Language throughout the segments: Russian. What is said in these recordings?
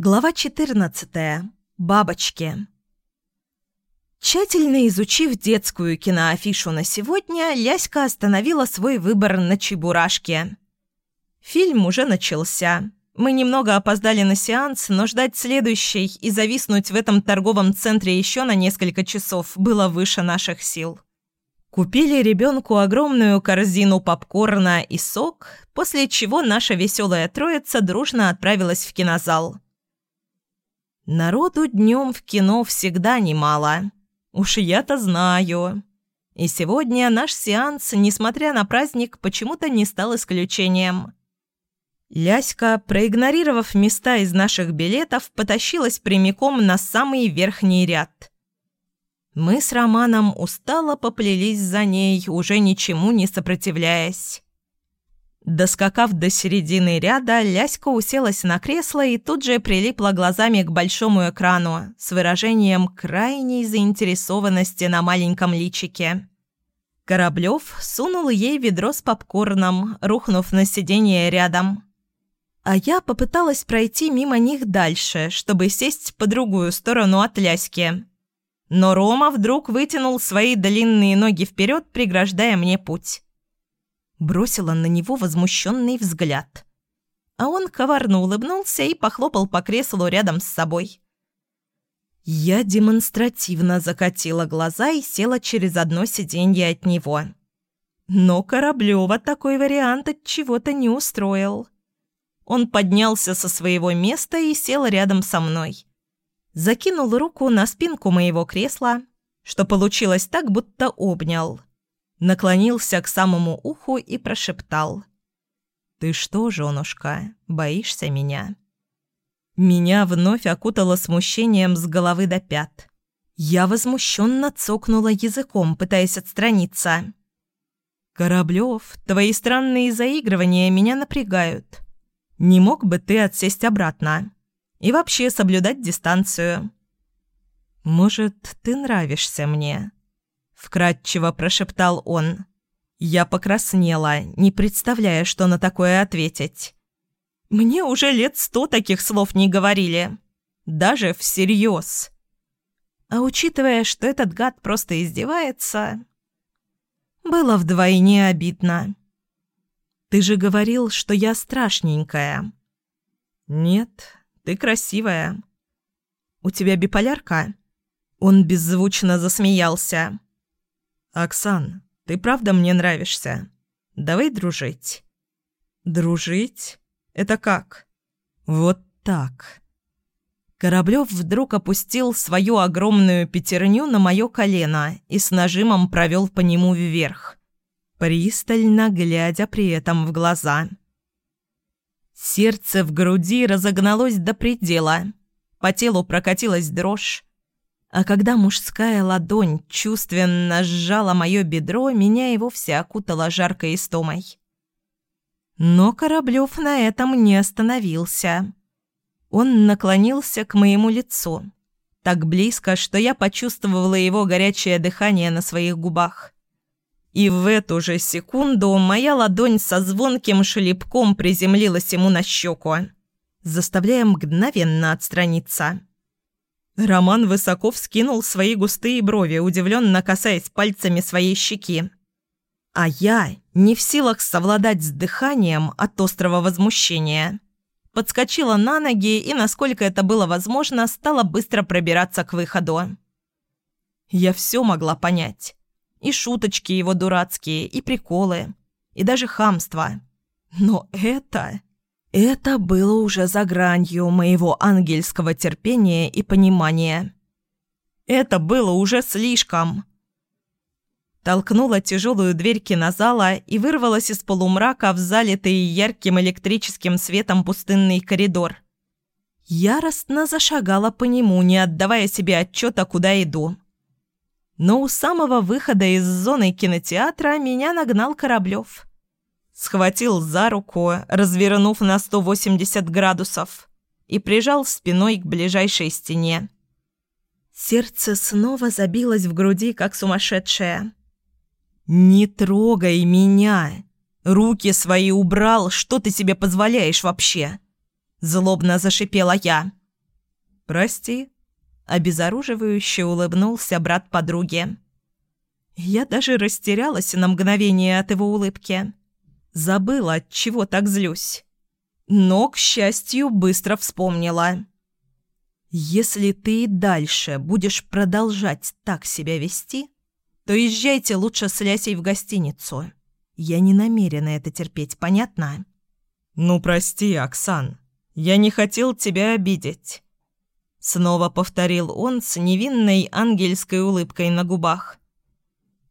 Глава 14. Бабочки. Тщательно изучив детскую киноафишу на сегодня, Ляська остановила свой выбор на «Чебурашке». Фильм уже начался. Мы немного опоздали на сеанс, но ждать следующий и зависнуть в этом торговом центре еще на несколько часов было выше наших сил. Купили ребенку огромную корзину попкорна и сок, после чего наша веселая троица дружно отправилась в кинозал – Народу днем в кино всегда немало. Уж я-то знаю. И сегодня наш сеанс, несмотря на праздник, почему-то не стал исключением. Ляська, проигнорировав места из наших билетов, потащилась прямиком на самый верхний ряд. Мы с Романом устало поплелись за ней, уже ничему не сопротивляясь. Доскакав до середины ряда, Ляська уселась на кресло и тут же прилипла глазами к большому экрану с выражением крайней заинтересованности на маленьком личике. Кораблев сунул ей ведро с попкорном, рухнув на сиденье рядом. А я попыталась пройти мимо них дальше, чтобы сесть по другую сторону от Ляськи. Но Рома вдруг вытянул свои длинные ноги вперед, преграждая мне путь бросила на него возмущенный взгляд. А он коварно улыбнулся и похлопал по креслу рядом с собой. Я демонстративно закатила глаза и села через одно сиденье от него. Но Кораблёва такой вариант от чего-то не устроил. Он поднялся со своего места и сел рядом со мной. Закинул руку на спинку моего кресла, что получилось так, будто обнял наклонился к самому уху и прошептал. «Ты что, женушка, боишься меня?» Меня вновь окутало смущением с головы до пят. Я возмущенно цокнула языком, пытаясь отстраниться. «Кораблев, твои странные заигрывания меня напрягают. Не мог бы ты отсесть обратно? И вообще соблюдать дистанцию?» «Может, ты нравишься мне?» Вкратчиво прошептал он. Я покраснела, не представляя, что на такое ответить. Мне уже лет сто таких слов не говорили. Даже всерьез. А учитывая, что этот гад просто издевается, было вдвойне обидно. «Ты же говорил, что я страшненькая». «Нет, ты красивая». «У тебя биполярка?» Он беззвучно засмеялся. «Оксан, ты правда мне нравишься? Давай дружить». «Дружить? Это как?» «Вот так». Кораблев вдруг опустил свою огромную пятерню на мое колено и с нажимом провел по нему вверх, пристально глядя при этом в глаза. Сердце в груди разогналось до предела, по телу прокатилась дрожь, а когда мужская ладонь чувственно сжала мое бедро, меня и вовсе окутала жаркой истомой. Но Кораблев на этом не остановился. Он наклонился к моему лицу. Так близко, что я почувствовала его горячее дыхание на своих губах. И в эту же секунду моя ладонь со звонким шлепком приземлилась ему на щеку, заставляя мгновенно отстраниться. Роман высоко вскинул свои густые брови, удивленно касаясь пальцами своей щеки. А я, не в силах совладать с дыханием от острого возмущения, подскочила на ноги и, насколько это было возможно, стала быстро пробираться к выходу. Я все могла понять. И шуточки его дурацкие, и приколы, и даже хамство. Но это... Это было уже за гранью моего ангельского терпения и понимания. Это было уже слишком. Толкнула тяжелую дверь кинозала и вырвалась из полумрака в залитый ярким электрическим светом пустынный коридор. Яростно зашагала по нему, не отдавая себе отчета, куда иду. Но у самого выхода из зоны кинотеатра меня нагнал Кораблев схватил за руку, развернув на 180 градусов, и прижал спиной к ближайшей стене. Сердце снова забилось в груди, как сумасшедшее. «Не трогай меня! Руки свои убрал, что ты себе позволяешь вообще?» Злобно зашипела я. «Прости», — обезоруживающе улыбнулся брат подруги. Я даже растерялась на мгновение от его улыбки. Забыла, от чего так злюсь. Но, к счастью, быстро вспомнила. «Если ты и дальше будешь продолжать так себя вести, то езжайте лучше с Лясей в гостиницу. Я не намерена это терпеть, понятно?» «Ну, прости, Оксан. Я не хотел тебя обидеть». Снова повторил он с невинной ангельской улыбкой на губах.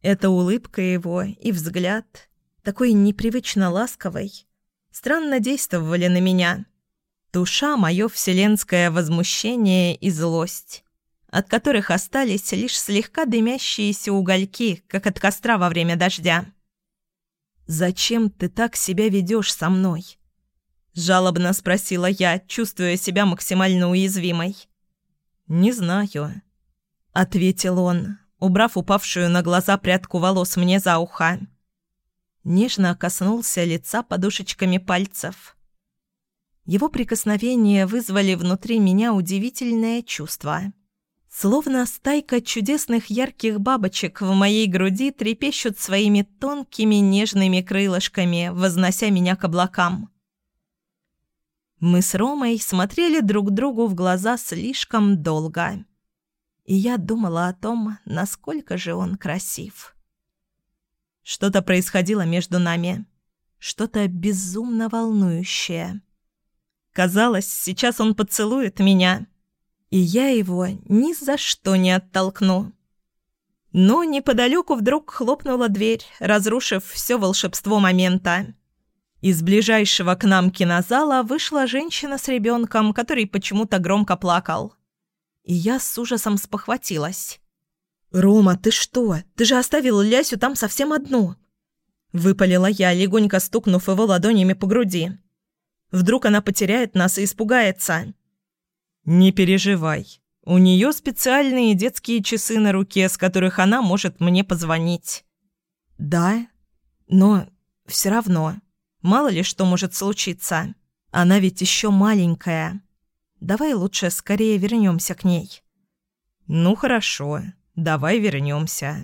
Эта улыбка его и взгляд, такой непривычно ласковый, странно действовали на меня. Душа мое вселенское возмущение и злость, от которых остались лишь слегка дымящиеся угольки, как от костра во время дождя. «Зачем ты так себя ведешь со мной?» Жалобно спросила я, чувствуя себя максимально уязвимой. «Не знаю», — ответил он, убрав упавшую на глаза прядку волос мне за ухо. Нежно коснулся лица подушечками пальцев. Его прикосновения вызвали внутри меня удивительное чувство. Словно стайка чудесных ярких бабочек в моей груди трепещут своими тонкими нежными крылышками, вознося меня к облакам. Мы с Ромой смотрели друг другу в глаза слишком долго и я думала о том, насколько же он красив. Что-то происходило между нами, что-то безумно волнующее. Казалось, сейчас он поцелует меня, и я его ни за что не оттолкну. Но неподалеку вдруг хлопнула дверь, разрушив все волшебство момента. Из ближайшего к нам кинозала вышла женщина с ребенком, который почему-то громко плакал и я с ужасом спохватилась. «Рома, ты что? Ты же оставил Лясю там совсем одну!» Выпалила я, легонько стукнув его ладонями по груди. «Вдруг она потеряет нас и испугается?» «Не переживай. У нее специальные детские часы на руке, с которых она может мне позвонить». «Да? Но все равно. Мало ли что может случиться. Она ведь еще маленькая». Давай лучше скорее вернемся к ней». «Ну хорошо, давай вернемся»,